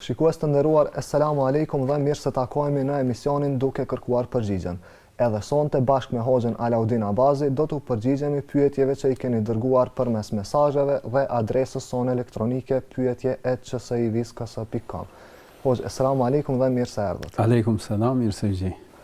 Shikues të nderuar Esselamu Alejkum dhe mirë se takohemi në emisionin Duke kërkuar përgjigjen. Edhe sonte bashkë me Hoxhën Alaudin Abazi do t'u përgjigjemi pyetjeve që i keni dërguar përmes mesazheve dhe adresës sonë elektronike pyetje@csivisks.com. Hoxhë Esselamu Alejkum dhe mirë se erdhët. Alejkum Selam, mirë se ju gjej.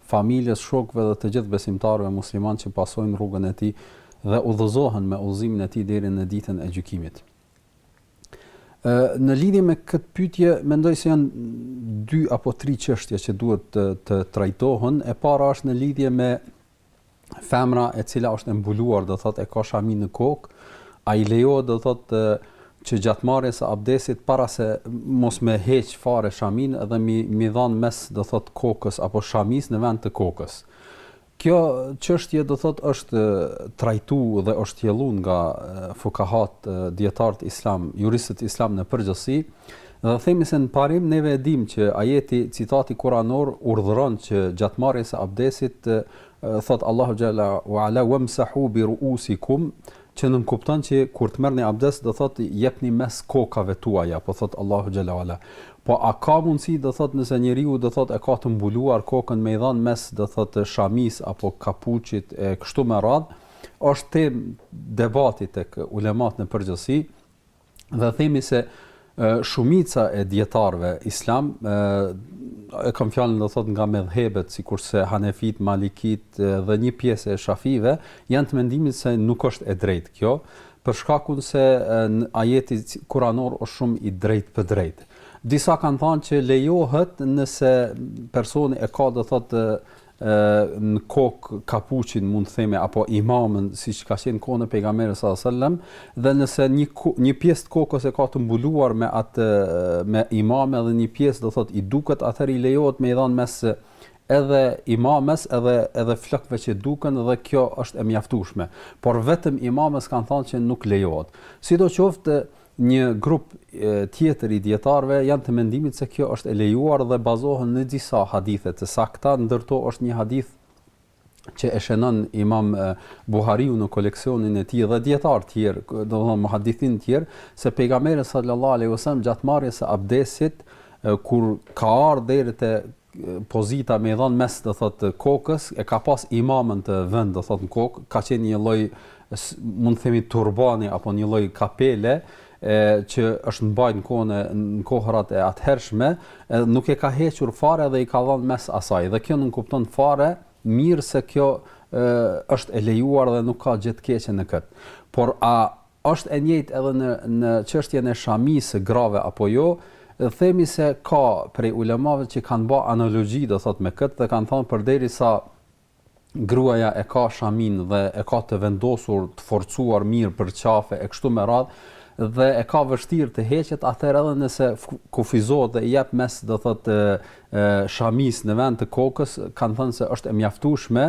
familjes, shokëve dhe të gjithë besimtarëve muslimanë që pasojnë rrugën e tij dhe udhëzohen me udhëzimin e tij deri në Ditën e Gjykimit. Në lidhje me këtë pyetje, mendoj se janë dy apo tri çështje që duhet të të trajtohen. E para është në lidhje me femra e cila është e mbuluar, do thotë e ka shami në kokë, a i lejohet do thotë që gjatë marrjes së abdesit para se mos me heq fare shamin dhe mi mi dhan mes'h do thot kokës apo shamis në vend të kokës. Kjo çështje do thot është trajtu dhe është shtjellu nga fukahat dijetart islam, juristët islam në përgjithësi, dhe themi se në parim neve e dim që ajeti citati kuranor urdhëron që gjatë marrjes së abdesit të Thotë Allahu xhelle ue ala wamsahu bi ru'usikum që nënkupton që kur të merrni abdes do thotë jepni mes'h kokave tuaja, po thotë Allahu xhelle ue ala. Po a ka mundësi do thotë nëse njeriu do thotë e ka të mbuluar kokën me i dhan mes'h do thotë shamis apo kapuçit e kështu me radh, është temë debati tek ulemat në përgjithësi. dhe themi se shumica e dijetarëve islam e kam fjalën do thot nga medhhebet sikurse Hanefit, Malikit dhe një pjesë e Shafive janë të mendimit se nuk është e drejtë kjo për shkakun se ajeti kuranor është shumë i drejtpërdrejtë. Disa kanë thanë që lejohet nëse personi e ka do thot në kokë kapuçin mund të themi apo imamën siç ka qenë në kohën e pejgamberit sallallahu alajhi wasallam dhe nëse një një pjesë të kokës e ka të mbuluar me atë me imame dhe një pjesë do thot i duket atëherë i lejohet me i dhan mes'h edhe imamës edhe edhe flokëve që duken dhe kjo është e mjaftueshme por vetëm imamës kanë thanë që nuk lejohet sidoqoftë Një grup tjetër i dijetarëve janë të mendimit se kjo është e lejuar dhe bazohen në disa hadithe të sakta, ndër to është një hadith që e shënon Imam Buhariu në koleksionin e tij dhe dijetarë të tjerë, do thotë muhadithin të tjerë, se pejgamberi sallallahu alaihi wasallam gjatë marrjes së abdesit kur ka ardhur deri te pozita me i dhan mes'h do thotë kokës, e ka pas imamën të vend do thotë në kokë, ka qenë një lloj mund të themi turbani apo një lloj kapele që është mbajt në kohën e në kohërat e atëhershme, nuk e ka hequr fare dhe i ka dhan mes'h asaj. Dhe kjo nënkupton fare mirë se kjo ë është e lejuar dhe nuk ka gjë të keqe në këtë. Por a Është e njëjtë edhe në në çështjen e shamisë së grave apo jo, themi se ka prej ulemave që kanë ba analogji do thotë me këtë dhe kanë thanë përderisa gruaja e ka shaminë dhe e ka të vendosur, të forcuar mirë për qafe e kështu me radhë dhe e ka vështirë të heqet, atëherë edhe nëse kufizohet dhe i jep mes'h do thotë e shamisë në vend të kokës kanë thënë se është e mjaftueshme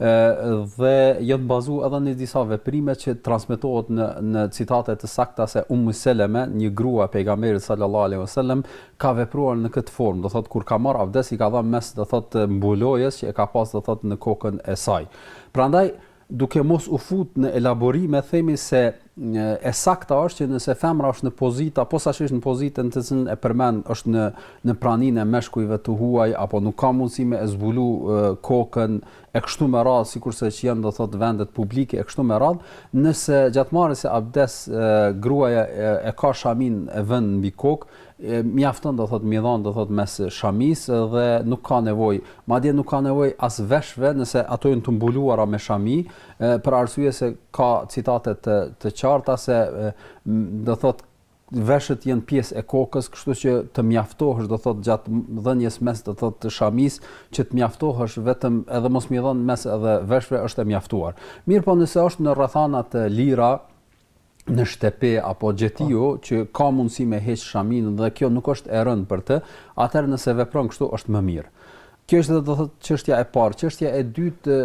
dhe janë të bazuar edhe në disa veprime që transmetohet në në citate të sakta se Ummu Seleme, një grua e pejgamberit sallallahu alaihi wasallam, ka vepruar në këtë formë, do thotë kur ka marr avdes i ka dhënë mes'h do thotë mbulojës që e ka pas do thotë në kokën e saj. Prandaj Duke mos u fut në elaborime themi se e sakta është që nëse femra është në pozita, posaçërisht në pozitën në të cilën e përmend është në në praninë e meshkujve të huaj apo nuk ka mundësi me e zbulu e, kokën e kështu me radhë sikurse që janë do thotë vendet publike e kështu me radhë, nëse gjatë marrjes së abdesit gruaja e, e ka shaminë e vënë mbi kokë, mjafton do thot me i dhon do thot mes'h shamisë dhe nuk ka nevojë madje nuk ka nevojë as veshëve nëse ato janë të mbuluara me shami për arsye se ka citate të të qarta se do thot veshët janë pjesë e kokës, kështu që të mjaftohesh do thot gjatë dhënies mes'h do thot të shamisë që të mjaftohesh vetëm edhe mos me i dhon mes'h edhe veshëve është e mjaftuar. Mirpo nëse është në rrethana të lira, në shtepi apo gjetiu po. që ka mundësi me heq shaminë dhe kjo nuk është e rëndë për të, atëherë nëse vepron kështu është më mirë. Kjo është dhe do thotë çështja e parë, çështja e dytë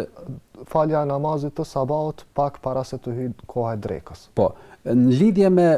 falja e namazit të sabahut pak para se të hyjë koha e drekës. Po, në lidhje me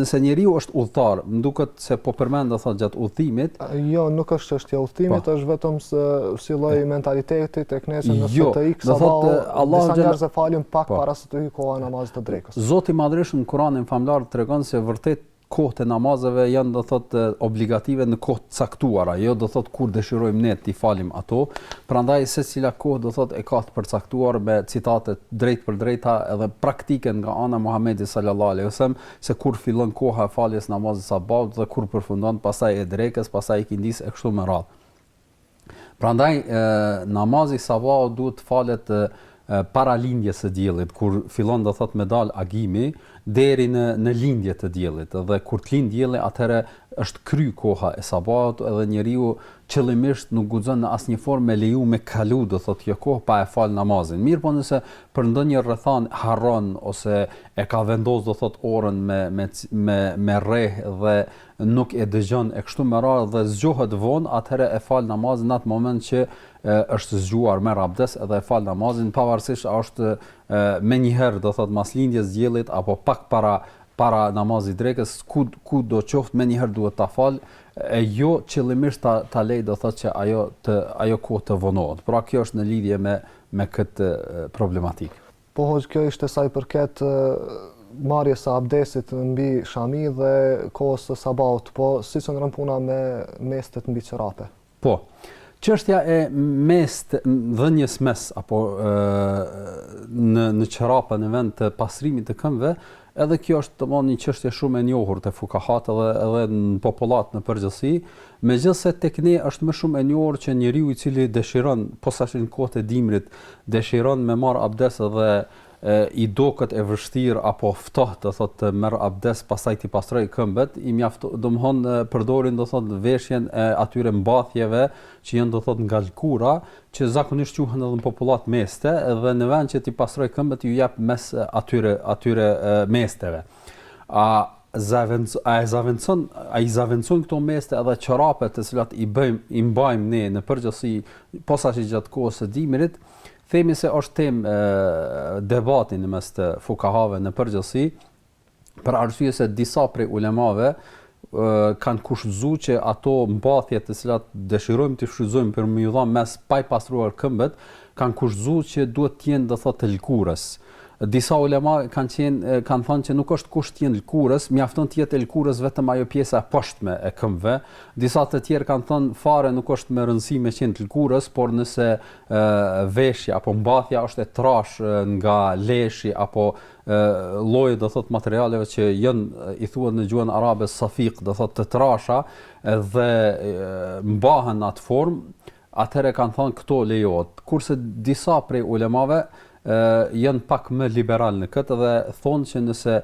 nëse njeriu është udhëtar, më duket se po përmend do thot gjatë udhëtimit. Jo, nuk është çështja e udhëtimit, po. është vetëm se si lloj mentaliteti tek nesër në jo, të ikë sa vao. Allahu disa njerëz e falin pak po. para se të hyjë koha e namazit të drekës. Zoti i Madhërishëm në Kur'anin famëlartë tregon se vërtet kohët e namazeve janë do thot obligative në kohë të caktuara, jo do thot kur dëshirojmë ne t'i falim ato. Prandaj secila kohë do thot e ka të përcaktuar me citate të drejtpërdrejta edhe praktike nga ana e Muhamedit sallallahu alaihi wasallam, se kur fillon koha e faljes namazit të sabahut dhe kur përfundon, pastaj e drekës, pastaj e ikindisë e kështu me radhë. Prandaj namazi i sabahut duhet të falet para lindjes së diellit, kur fillon do thot me dal agimi deri në në lindje të diellit dhe kur të lind dielli atëherë është kry koha e sabahut edhe njeriu qëllimisht nuk guxon në asnjë formë me leju me kalu do thot kjo kohë pa e fal namazin. Mirpo nëse për ndonjë rrethanë harron ose e ka vendos do thotë orën me me me me rreh dhe nuk e dëgjon e kështu me radhë dhe zgjohet vonë atëherë e fal namazin në atë moment që e, është zgjuar merr abdes edhe e fal namazin pavarësisht a është menjëherë do thotë mas lindjes s'diellit apo pak para para namazit drekës ku ku do qoftë menjëherë duhet ta fal e jo qëllimisht ta ta lej do thotë që ajo të ajo kohë të vonohet pra kjo është në lidhje me me këtë problematikë. Po hoxhë kjo ishte sa i përket marrjes së abdesit mbi shami dhe kohës së sabahut, po si qëndron puna me mestet mbi çorape? Po. Çështja e mest dhënies mes'h apo në në çorape në vend të pastrimit të këmbëve Edhe kjo është domthonë një çështje shumë e njohur te fukahat edhe edhe në popullatë në përgjithësi, megjithëse tek ne është më shumë e njohur që njeriu i cili dëshiron, posaçërisht në kohët e dimrit, dëshiron me marrë abdes edhe i doket e vështirë apo ftohtë do thotë të merr abdes pastaj t'i pastrojë këmbët, i mjafton, domthonë përdorin do thotë veshjen e atyre mbathjeve që janë do thotë nga lëkura, që zakonisht quhen edhe në popullatë meste, dhe në vend që t'i pastrojë këmbët ju jep mes'h atyre atyre mesteve. A zavends a e zavendson a i zavendson këto meste edhe çorapet të cilat i bëjmë i mbajmë ne në përgjithësi posaçërisht gjatë kohës së dimrit themi se është temë debati në mes të fukahave në përgjithësi për arsye se disa prej ulemave kanë kushtëzu që ato mbathje të cilat dëshirojmë të shfrytëzojmë për me ju dhan mes'h pa i pastruar këmbët, kanë kushtëzu që duhet të jenë do thotë të lkurës. Disa ulema kanë qenë kanë thënë që nuk është kusht të jenë t'lkurës, mjafton të jetë lkurës vetëm ajo pjesa e poshtme e këmbëve. Disa të tjerë kanë thënë fare nuk është me rëndësi me qenë t'lkurës, por nëse e, veshja apo mbathja është e trashë nga leshi apo lloji do thotë materialeve që janë i thuhet në gjuhën arabe safik do thotë të trasha dhe mbahen në atë formë atëherë kanë thënë këto lejohet kurse disa prej ulemave janë pak më liberalë në këtë dhe thonë që nëse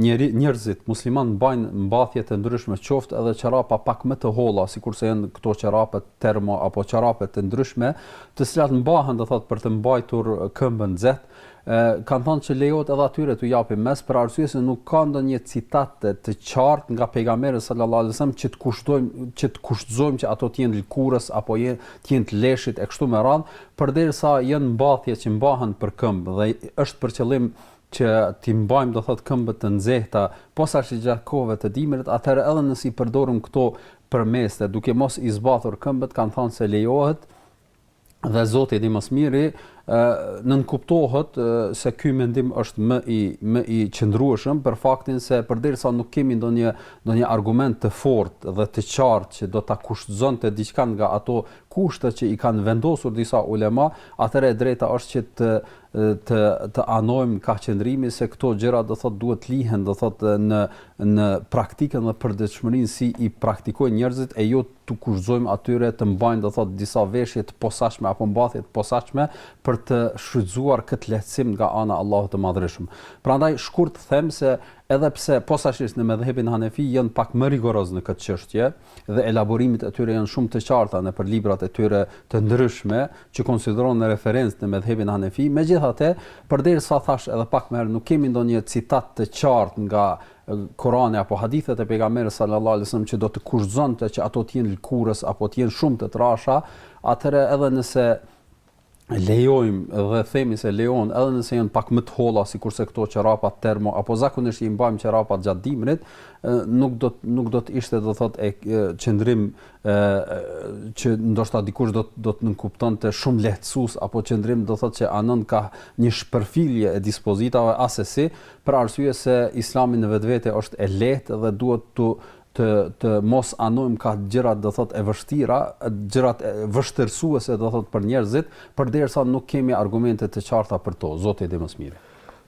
njeri njerëzit muslimanë mbajnë mbathje të ndryshme qoftë edhe çorapa pak më të holla sikurse janë këto çorape termo apo çorape të ndryshme të cilat mbahen do thotë për të mbajtur këmbën nxehtë E, kanë thënë që lejohet edhe atyre t'u japim mes'h për arsye se nuk ka ndonjë citat të, të qartë nga pejgamberi sallallahu alajhi wasallam që të kushtojmë që të kushtëzojmë që ato të jenë lkurës apo jenë të jenë të leshit e kështu me radhë, përderisa janë mbathje që mbahen për këmbë dhe është për qëllim që t'i mbajmë do thotë këmbët të nxehta posaçërisht gjatë kohëve të dimrit, atëherë edhe nëse i përdorim këto për meste duke mos i zbathur këmbët, kanë thënë se lejohet dhe Zoti e di më së miri, ë nënkuptohet se ky mendim është më i më i qëndrueshëm për faktin se përderisa nuk kemi ndonjë ndonjë argument të fortë dhe të qartë që do ta kushtëzonte diçka nga ato kushte që i kanë vendosur disa ulema, atëherë e drejta është që të të të anojmë kah qëndrimi se këto gjëra do thotë duhet të lihen do thotë në në praktikën dhe përditshmërinë si i praktikojnë njerëzit e jo të t'u kushtëzojmë atyre të mbajnë, do thotë, disa veshje të posaçme apo mbathje të posaçme për të shfrytëzuar këtë lehtësim nga ana e Allahut të Madhërishëm. Prandaj shkurt them se edhe pse posaçërisht në medhhebin hanefi janë pak më rigorozë në këtë çështje dhe elaborimet e tyre janë shumë të qarta nëpër librat e tyre të ndryshme që konsiderohen referencë në medhhebin hanefi, megjithatë, përderisa thashë edhe pak më herë, nuk kemi ndonjë citat të qartë nga Kurani apo hadithet e Pejgamberit sallallahu alejhi wasallam që do të kushtëzonte që ato të jenë lëkurës apo të jenë shumë të trasha, atëherë edhe nëse lejojmë dhe themi se lejon edhe nëse janë pak më të holla sikurse këto çorapat termo apo zakonisht i mbajmë çorapat gjatë dimrit nuk do nuk do të ishte do thotë e qëndrim ë që ndoshta dikush do do të nënkuptonte shumë lehtësues apo qëndrim do thotë që anon kah një shpërfillje e dispozitave asesi Për arsye se Islami në vetvete është e lehtë dhe duhet të të të mos anojmë kah gjërat do thotë e vështira, gjërat vështirësuese do thotë për njerëzit, përderisa nuk kemi argumente të qarta për to. Zoti e di më së miri.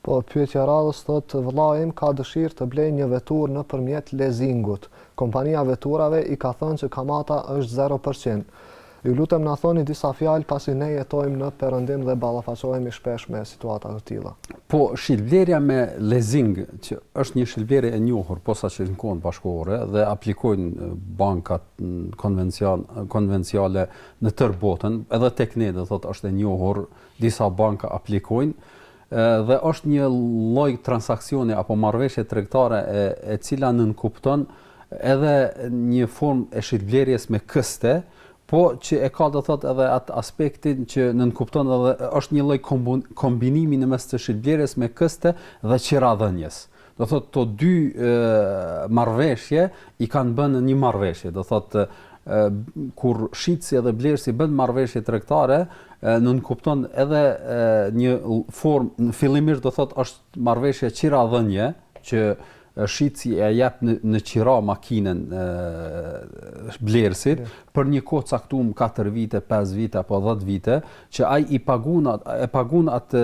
Po, pyetja e radhës thotë vëllai im ka dëshirë të blejë një veturë nëpërmjet leasingut. Kompania e veturave i ka thënë që kamata është zero për qind. Ju lutem na thoni disa fjalë pasi ne jetojmë në Perëndim dhe ballafaqohemi shpesh me situata të tilla. Po shitblerja me lezing që është një shitblerje e njohur posaçërisht në kohën bashkëkohore dhe aplikojnë bankat konvencion konvenciale në tërë botën, edhe tek ne do thotë është e njohur, disa banka aplikojnë, Dhe është një lloj transaksioni apo marrëveshje tregtare e e cila nënkupton edhe një formë e shitblerjes me këste, po që e ka do thotë edhe atë aspektin që nënkupton edhe është një lloj kombinimi në mes të shitblerjes me këste dhe qiradhënies. do thotë këto dy marrëveshje i kanë bërë një marrëveshje, do thotë kur shitësi edhe blerësi bëjnë marrëveshje tregtare, nënkupton edhe një formë në fillimisht do thotë është marrëveshje qiradhënie që shitësi e jep në, në qira makinën e, blerësit për një kohë të caktume 4 vite, 5 vite apo 10 vite, që ai i paguan e paguan atë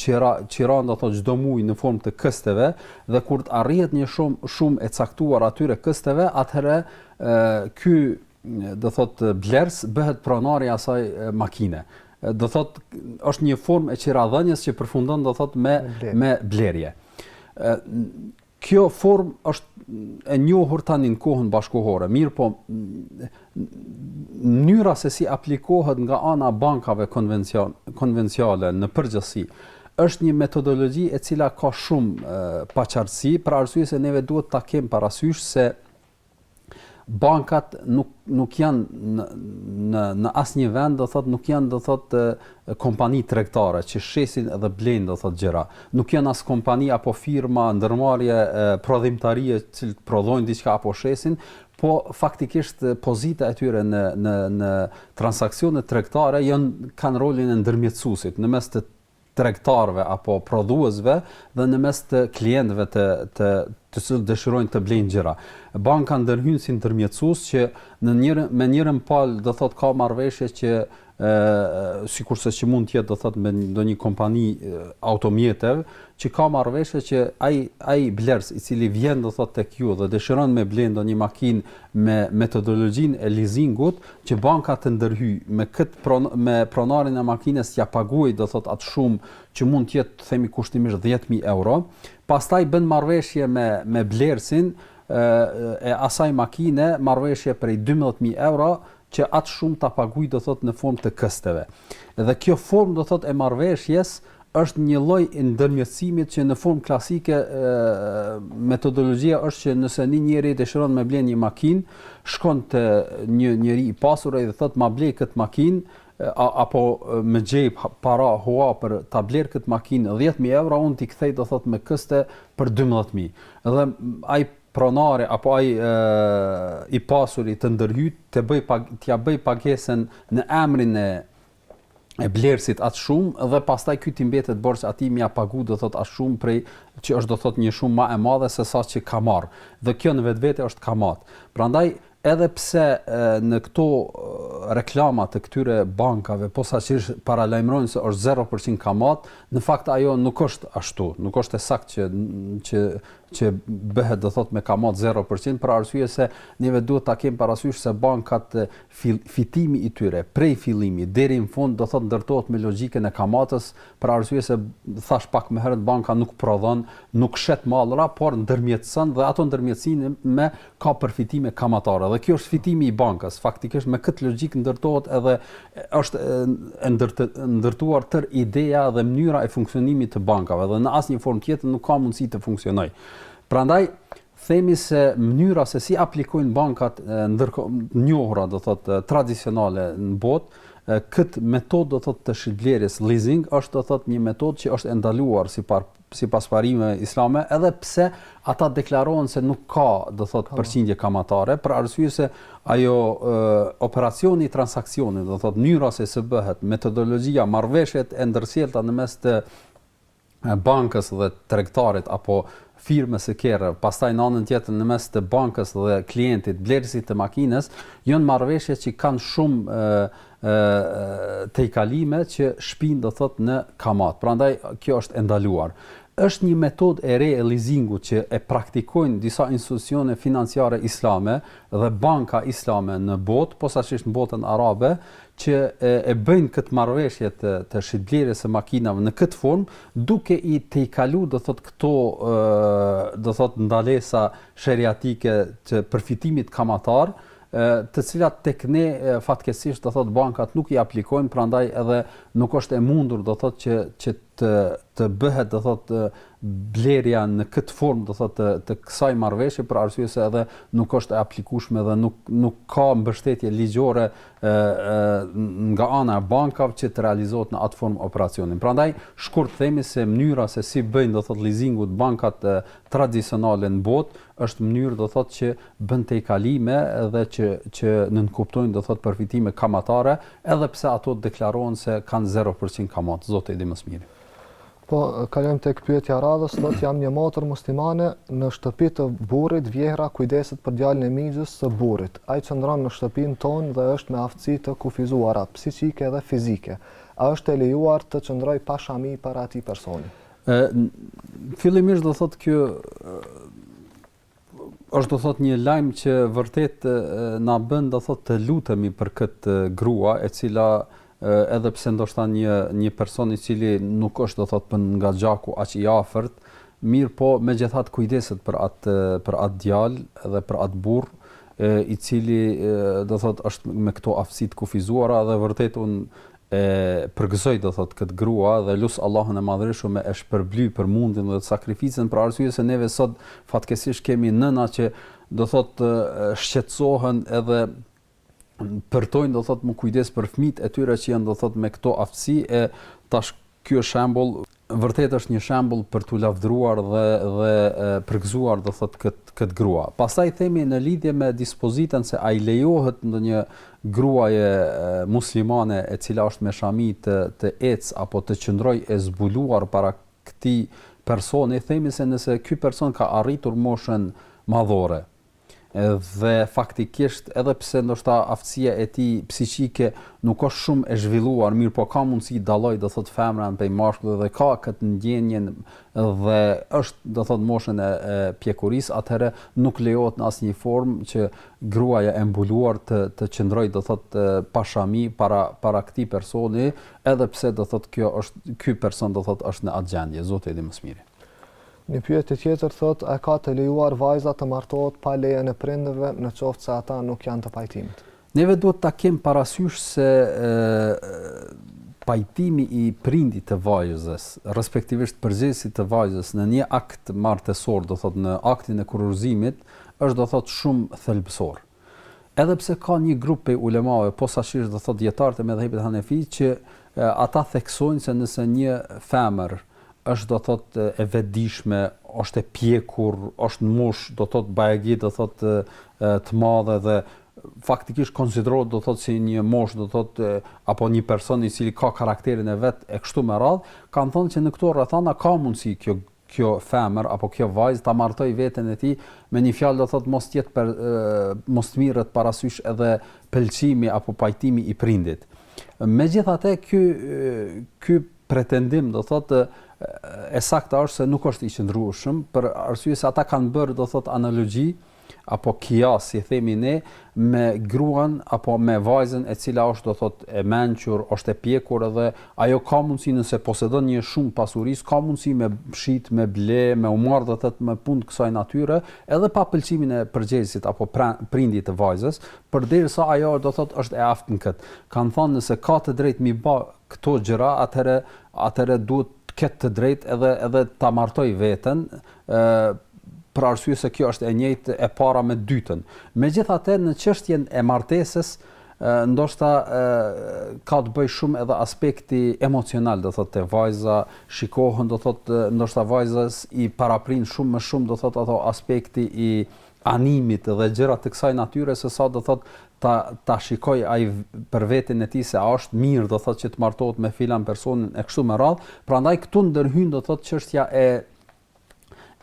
qiranë do thotë çdo muaj në formë të kësteve dhe kur të arrihet një shumë shumë e caktuar e atyre kësteve atëherë ky do thotë blerës bëhet pronari i asaj makine do thotë është një formë e qiradhënies që përfundon do thotë me me blerje. Kjo formë është e njohur tani në kohën bashkëkohore, mirëpo mënyra se si aplikohet nga ana bankave konvencionale në përgjithësi, është një metodologji e cila ka shumë paqartësi, për arsye se neve duhet ta kemi parasysh se bankat nuk nuk janë në në në asnjë vend do thotë nuk janë do thotë kompani tregtare që shesin dhe blejnë do thotë gjëra. Nuk janë as kompani apo firma ndërmarrje prodhimtarie të cilët prodhojnë diçka apo shesin, po faktikisht pozita e tyre në në në transaksionet tregtare janë kanë rolin e ndërmjetësuesit në mes të tregtarëve apo prodhuesve dhe në mes të klientëve të të të cilët dëshirojnë të blejnë gjëra. Banka ndërhyn si ndërmjetësues që në njërë, me njërën palë do thotë ka marrëveshje që ë sikurse që mund të jetë do thotë me ndonjë kompani automjeteve që ka marrëveshje që ai ai blerës i cili vjen do thotë tek ju dhe dëshiron me ble ndonjë makinë me metodologjinë e lizingut që banka të ndërhyjë me këtë me pronarin e makinës t'ia paguajë do thotë atë shumë që mund të jetë të themi kushtimisht dhjetë mijë euro pastaj bën marrëveshje me me blerësin e asaj makine marrëveshje prej dymbëdhjetë mijë euro që atë shumë ta paguajë do thotë në formë të kësteve dhe kjo formë do thotë e marrëveshjes Është një lloj i ndërmjetësimit që në formë klasike metodologjia është që nëse një njeri dëshiron me ble një makinë, shkon te një njeri i pasur dhe thotë ma ble këtë makinë, apo më jep para hua për ta blerë këtë makinë 10000 euro, unë t'i kthej do thotë me këste për 12000. Dhe ai pronari apo ai i pasuri të ndërhyjë të bëj t'ia bëjë pagesën në emrin e e blerësit atë shumë dhe pastaj ky t'i mbetet borxh atij me ia pagu do thotë atë shumë prej që është do thotë një shumë më e madhe se sa që ka marrë. Dhe kjo në vetvete është kamatë. Prandaj edhe pse në këto reklama të këtyre bankave posaçërisht paralajmërojnë se është zero për qind kamatë, në fakt ajo nuk është ashtu, nuk është e saktë që që që bëhet do thotë me kamatë zero për qind për arsye se neve duhet ta kemi parasysh se bankat fitimi i tyre prej fillimi deri në fund do thotë ndërtohet me logjikën e kamatës, për arsye se thashë pak më herët banka nuk prodhon, nuk shet mallra, por ndërmjetëson dhe ato ndërmjetësime me ka përfitime kamatare. Dhe ky është fitimi i bankës. Faktikisht me këtë logjikë ndërtohet edhe është e ndërtë, ndërtuar tërë ideja dhe mënyra e funksionimit të bankave dhe në asnjë formë tjetër nuk ka mundësi të funksionojë. Prandaj themi se mënyra se si aplikojnë bankat e njohura do thotë tradicionale në botë këtë metodë do thotë të shitblerjes leasing është do thotë një metodë që është e ndaluar sipas sipas parimeve islame edhe pse ata deklarohen se nuk ka do thotë përqindje kamatare për arsye se ajo e, operacioni i transaksionit do thotë mënyra se si bëhet metodologjia marrëveshjet e ndërsjellta në mes të bankës dhe tregtarit apo firmës së kerrë, pastaj në anën tjetër në mes të bankës dhe klientit, blerësit të makinës, janë marrëveshje që kanë shumë ë tejkalime që shpijnë do thotë në kamatë. Prandaj kjo është e ndaluar. Është një metodë e re e leasingut që e praktikojnë disa institucione financiare islame dhe banka islame në botë, posaçërisht në botën arabe, që e bëjnë këtë marrëveshje të të shitblerjes së makinave në këtë formë, duke i tejkalu do thotë këto do thotë ndalesa sheriatike të përfitimit kamatar, të cilat tek ne fatkeqësisht do thotë bankat nuk i aplikojnë, prandaj edhe nuk është e mundur do thotë që që të të bëhet do thotë blerja në këtë formë do thotë të, të kësaj marrëveshje për arsye se edhe nuk është e aplikueshme dhe nuk nuk ka mbështetje ligjore nga ana e bankave që të realizohet në atë formë operacioni. Prandaj, shkurt themi se mënyra se si bëjnë, do thotë, lizingut bankat tradicionale në botë, është mënyrë, do thotë, që bën tejkalime edhe që, që nënkuptojnë, do thotë, përfitime kamatare, edhe pse ato deklarohen se kanë 0% kamatë, Zoti e di më së miri. Po, kalojmë tek pyetja e radhës, thotë jam një motër muslimane, në shtëpi të burrit vjehrra kujdeset për djalin e mixhës së burrit. Ai qëndron në shtëpinë tonë dhe është me aftësi të kufizuara, psiqike dhe fizike. A është e lejuar të qëndroj pa shami para atij personi? Ë fillimisht do thotë kjo është do thotë një lajm që vërtet na bën do thot të lutemi për këtë grua e cila edhe pse ndoshta një një person i cili nuk është do thotë për nga gjaku aq i afërt, mirëpo megjithatë kujdeset për atë për atë djalë dhe për atë burrë i cili do thot është me këto aftësi të kufizuara dhe vërtet unë E përgëzoj do thotë këtë grua dhe lus Allahun e Madhërishëm me e shpërbly për mundin dhe sakrificën për arsye se neve sot fatkeqësisht kemi nëna që do thotë shqetësohen edhe përtojnë do thotë me u kujdes për fëmijët e tyre që janë do thotë me këto aftësi e tash ky është shembull Vërtet është një shembull për tu lavdëruar dhe dhe përgëzuar do thotë kët kët grua. Pastaj themi në lidhje me dispozitën se a i lejohet ndonjë gruaje muslimane e cila është me shami të të ecë apo të qëndrojë e zbuluar para këtij personi, themi se nëse ky person ka arritur moshën madhore, Dhe faktikisht edhe pse ndoshta aftësia e tij psiqike nuk është shumë e zhvilluar, mirëpo ka mundësi të dallojë, do thotë femrën prej mashkullit dhe ka këtë ndjenjën dhe është, do thotë moshën e pjekurisë, atëherë nuk lejohet në asnjë formë që gruaja e mbuluar të të qëndrojë, do thotë pa shami para para këtij personi, edhe pse do thotë kjo është ky person do thotë është në atë gjendje, Zoti e di më së miri. Një pyetje tjetër thotë e ka të lejuar vajza të martohet pa lejen e prindërve në qoftë se ata nuk janë të pajtimit? Neve duhet ta kemë parasysh se pajtimi i prindit të vajzës, respektivisht përgjegjësit të vajzës në një akt martesor, do thotë në aktin e kurorëzimit, është do thotë shumë thelbësor. Edhe pse ka një grup prej ulemave, posaçërisht do thotë dijetarët e medhhebit hanefi që ata theksojnë se nëse një femër është do thotë e vetëdijshme, është e pjekur, është në moshë do thotë bajagi do thotë të madhe dhe faktikisht konsiderohet do thotë si një moshë do thotë apo një person i cili ka karakterin e vet e kështu me radhë, kanë thënë që në këto rrethana ka mundësi kjo kjo femër apo kjo vajzë ta martoj veten e tij me një fjalë do thotë mos jet per mos mirret parasysh edhe pëlqimi apo pajtimi i prindit megjithatë ky ky pretendim do thotë e sakta është se nuk është i qëndrueshëm për arsye se ata kanë bërë do thotë analogji apo kias si themi ne me gruan apo me vajzën e cila është do thot e mençur është e pjekur edhe ajo ka mundësi nëse posedon një shumë pasurisë ka mundësi me shit me ble me u marr do thot me punë të kësaj natyre edhe pa pëlqimin e përgjegjësit apo pra prindit të vajzës përderisa ajo do thot është e aftë në këtë kanë thënë nëse ka të drejtë mi bë këto gjëra atëherë atëherë duhet të ketë të drejtë edhe edhe ta martoj veten për arsye se kjo është e njëjtë e para me dytën. Megjithatë në çështjen e martesës ndoshta ka të bëjë shumë edhe aspekti emocional, do thotë te vajza shikohen, do thotë ndoshta vajzës i paraprin shumë më shumë, do thotë ato aspekti i animit dhe gjëra të kësaj natyre se sa do thotë ta ta shikoj ai për veten e vet se a është mirë, do thotë që të martohet me filan personin e kështu me radhë. Prandaj këtu ndërhyn do thotë çështja e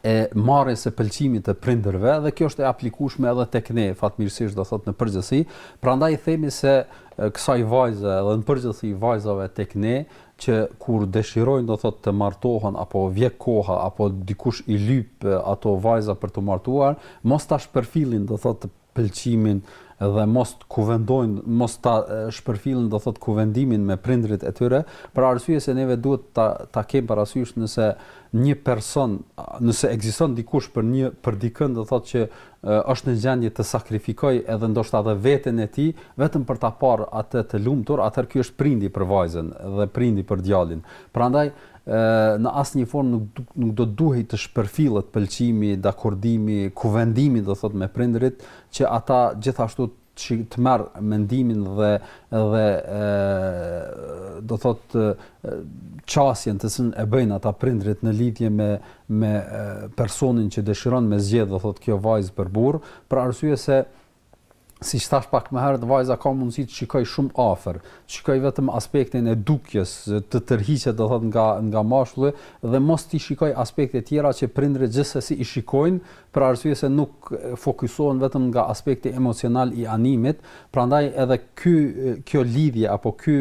e marrjes së pëlqimit të prindërve dhe kjo është e aplikueshme edhe tek ne fatmirësisht do thot në përgjithësi prandaj themi se kësaj vajze edhe në përgjithësi vajzave tek ne që kur dëshirojnë do thot të martohen apo vjen koha apo dikush i lyp ato vajza për t'u martuar mos ta shpërfillin do thot pëlqimin dhe mos të kuvendojnë, mos ta shpërfillin do thotë kuvendimin me prindërit e tyre, për arsye se neve duhet ta ta kemi parasysh nëse një person, nëse ekziston dikush për një për dikën do thotë që është në gjendje të sakrifikojë edhe ndoshta edhe veten e tij, vetëm për ta parë atë të lumtur, atëherë ky është prindi për vajzën dhe prindi për djalin. Prandaj në asnjë formë nuk nuk do duhej të shpërfillet pëlqimi, dakordimi, kuvendimi do thot me prindërit që ata gjithashtu të, të merr mendimin dhe dhe ë do thot qasjen të cilën e bëjnë ata prindërit në lidhje me me personin që dëshiron me zgjedh do thot kjo vajzë për burrë, për arsye se siç thashë pak më herët, vajza ka mundësi të shikojë shumë afër, të shikojë vetëm aspektin e dukjes, të tërhiqet do thotë nga nga mashkulli dhe mos t'i shikojë aspekte tjera që prindërit gjithsesi i shikojnë për arsye se nuk fokusohen vetëm nga aspekti emocional i animit, prandaj edhe ky kjo lidhje apo ky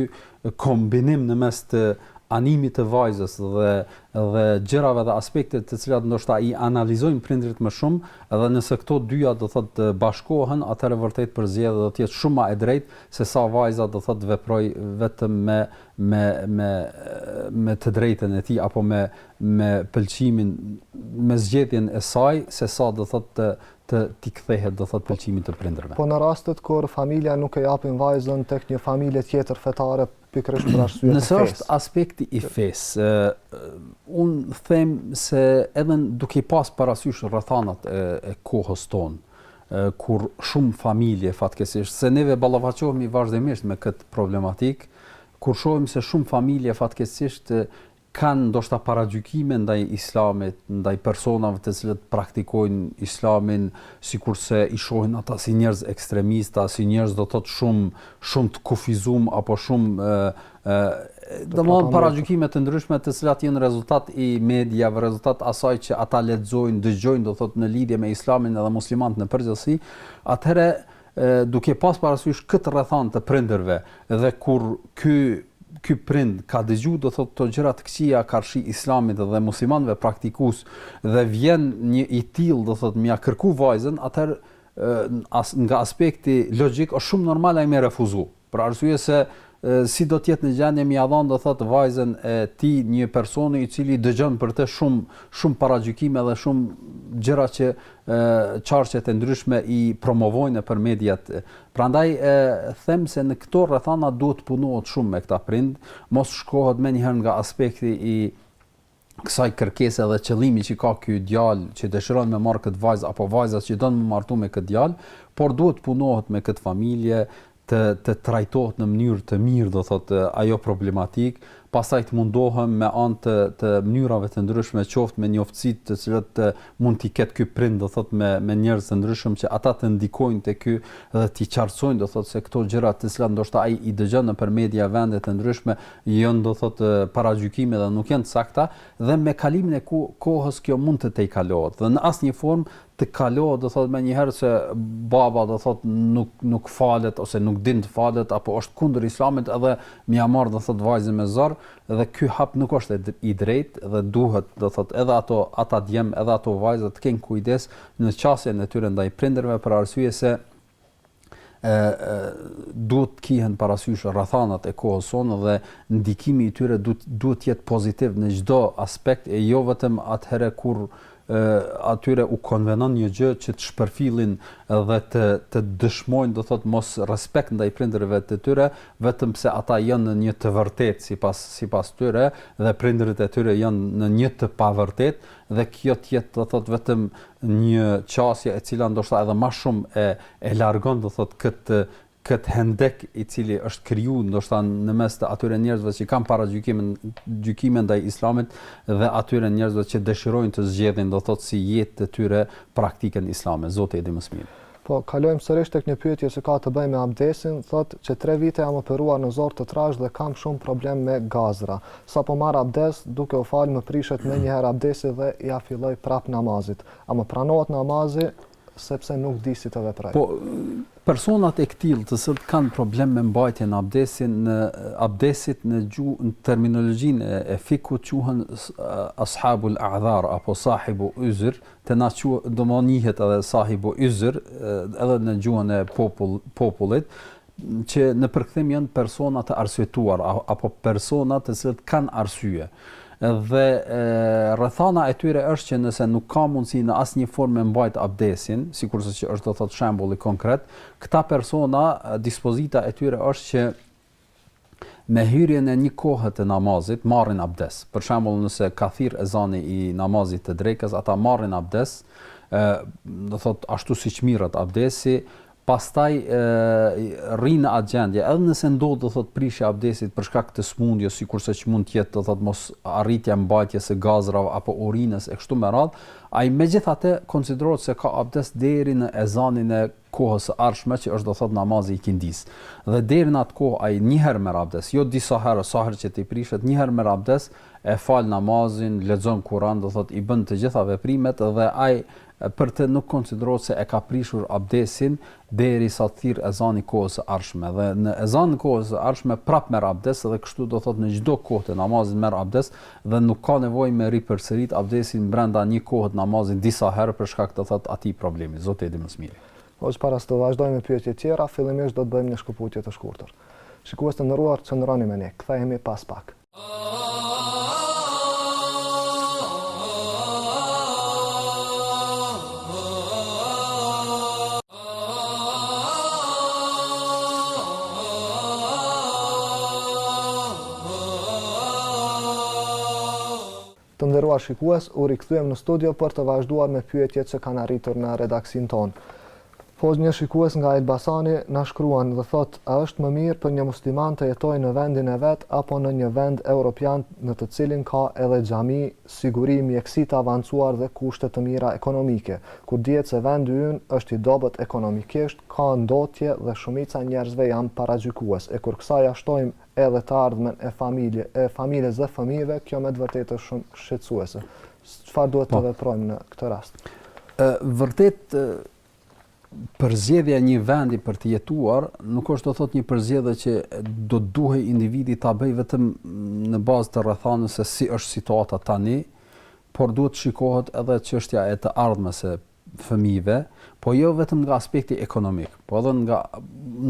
kombinim në mes të animit të vajzës dhe dhe gjërave dhe aspekteve të cilat ndoshta i analizojnë prindërit më shumë dhe nëse këto dyja do thotë bashkohen atëherë vërtet përzgjedhja do të jetë shumë më e drejtë se sa vajza do thot veprojë vetëm me me me me të drejtën e tij apo me me pëlqimin me zgjedhjen e saj se sa do thot të të t'i kthehet, do thotë, pëlqimit të prindërve. Po në rastet kur familja nuk e japin vajzën tek një familje tjetër fetare pikërisht për arsye të fesë. Nëse është aspekti i fesë, un them se edhe duke i pas parasysh rrethanat e kohës tonë, kur shumë familje fatkeqësisht, se neve ballafaqohemi vazhdimisht me këtë problematikë, kur shohim se shumë familje fatkeqësisht kanë ndoshta paragjykime ndaj Islamit, ndaj personave të cilët praktikojnë Islamin, sikurse i shohin ata si njerëz ekstremista, si njerëz do të thotë shumë shumë të kufizum apo shumë ë ë domthon paragjykime të ndryshme të cilat janë rezultat i mediave, rezultat asaj që ata lexojnë, dëgjojnë do të thotë në lidhje me Islamin edhe muslimanët në përgjithësi, atëherë Duke pas parasysh këtë rrethanë të prindërve dhe kur ky ky prind ka dëgju do thotë këto gjëra të këqija karshi Islamit dhe muslimanëve praktikues dhe vjen një i tillë do thotë me ia kërku vajzën atëherë nga aspekti logjik është shumë normal ai me refuzu. Për arsye se si do të jetë në gjendje me ia dhanë do thotë vajzën e tij një personi i cili dëgjon për të shumë shumë paragjykime dhe shumë gjëra që qarqet e ndryshme i promovojnë nëpër mediat. Prandaj them se në këto rrethana duhet të punohet shumë me këta prind, mos shkohet menjëherë nga aspekti i kësaj kërkese dhe qëllimi që ka ky djalë që dëshiron me marrë këtë vajzë apo vajza që don me u martu me këtë djalë, por duhet të punohet me këtë familje, të të trajtohet në mënyrë të mirë do thotë ajo problematikë, pastaj të mundohem me anë të të mënyrave të ndryshme, qoftë me njoftësi të cilat mund t'i ketë ky prind do thotë me me njerëz të ndryshëm që ata të ndikojnë te ky dhe t'i qartësojnë do thotë se këto gjëra të cilat ndoshta ai i dëgjon nëpër media e vende të ndryshme janë do thotë paragjykime dhe nuk janë të sakta dhe me kalimin e kohës kjo mund të tejkalohet dhe në asnjë formë të kalohet do thotë menjëherë se baba do thotë nuk nuk falet ose nuk din të falet apo është kundër islamit edhe me ia marrë do thotë vajzën me zor dhe ky hap nuk është i drejtë dhe duhet do thotë edhe ato ata djem edhe ato vajza të kenë kujdes në qasjen e tyre ndaj prindërve për arsye se ë duhet kihen parasysh rrethanat e kohës sonë dhe ndikimi i tyre duhet duhet të jetë pozitiv në çdo aspekt e jo vetëm atëherë kur atyre u konvenon një gjë që të shpërfillin dhe të të dëshmojnë do thotë mos respekt ndaj prindërve të tyre vetëm pse ata janë në një të vërtetë sipas sipas tyre dhe prindërit e tyre janë në një të pavërtetë dhe kjo të jetë do thot vetëm një qasje e cila ndoshta edhe më shumë e e largon do thot këtë këtë hendek i cili është kriju ndoshta në mes të atyre njerëzve që kanë paragjykime ndaj islamit dhe atyre njerëzve që dëshirojnë të zgjedhin do thot si jetë të tyre praktikën islame zoti e di më së miri Po, kalojmë sërish tek një pyetje që ka të bëjë me abdesin, thotë që tre vite jam operuar në zorrë të trashë dhe kam shumë problem me gazra. Sapo marr abdes, duke u falë më prishet menjëherë abdesi dhe ia filloj prapë namazit. A më pranohet namazi sepse nuk di si të veproj? Po, personat e këtillë të cilët kanë problem me mbajtjen e abdesin në abdesit në gjuhë në terminologjinë e fikhut quhen ashabul a'dhar apo sahibu uzr, Te na quhet, domethënë njihet edhe sahibu yzr edhe në gjuhën e popull, popullit, që në përkthim janë persona të arsyetuar apo persona të cilët kanë arsye. Dhe rrethana e tyre është që nëse nuk ka mundësi në asnjë formë me mbajt abdesin, sikurse që është do thotë shembulli konkret, këta persona dispozita e tyre është që me hyrjen e një kohe të namazit marrin abdes. Për shembull, nëse ka thirr ezani i namazit të drekës, ata marrin abdes, ë, do thotë ashtu siç mirret abdesi, pastaj ë rrin në atë gjendje, edhe nëse ndodh do thotë prishja e abdesit për shkak të sëmundjes, sikurse që mund të jetë do thotë mos arritja e mbajtjes së gazrave apo urinës e kështu me radhë, ai megjithatë konsiderohet se ka abdes deri në ezanin e kohës së ardhshme që është do thotë namazi i ikindisë. Dhe deri në atë kohë ai një herë merr abdes, jo disa herë sa herë që t'i prishet, një herë merr abdes, e fal namazin, lexon Kur'an, do thotë i bën të gjitha veprimet dhe ai për të nuk konsiderohet se e ka prishur abdesin deri sa të thirr ezani i kohës së ardhshme. Dhe në ezanin e kohës së ardhshme prap merr abdes dhe kështu do thotë në çdo kohë të namazit merr abdes, Dhe nuk ka nevojë me ripërsërit abdesin brenda një kohe të namazit disa herë për shkak do thotë atij problemi. Zoti e di më së miri. Hoxhë para se të vazhdojmë me pyetjet tjera, fillimisht do të bëjmë një shkëputje të shkurtër. Shikues të nderuar, qëndroni me ne, kthehemi pas pak. Të nderuar shikues, u rikthyem në studio për të vazhduar me pyetjet që kanë arritur në redaksinë tonë. Hoxhë, një shikues nga Elbasani na shkruan dhe thotë, a është më mirë për një musliman të jetojë në vendin e vet apo në një vend europian në të cilin ka edhe xhami siguri, mjekësi të avancuar dhe kushte të mira ekonomike. Kur dihet se vendi ynë është i dobët ekonomikisht, ka ndotje dhe shumica e njerëzve janë paragjykues, e kur kësaj ia shtojmë edhe të ardhmen e familje, e familjes dhe fëmijëve, kjo me të vërtetë është shumë shqetësuese. Çfarë duhet të veprojmë në këtë rast? Vërtet Përzgjedhja e një vendi për të jetuar nuk është do thotë një përzgjedhje që do të duhej individi ta bëjë vetëm në bazë të rrethanës se si është situata tani, por duhet të shikohet edhe çështja e të ardhmes së fëmijëve, po jo vetëm nga aspekti ekonomik, po edhe nga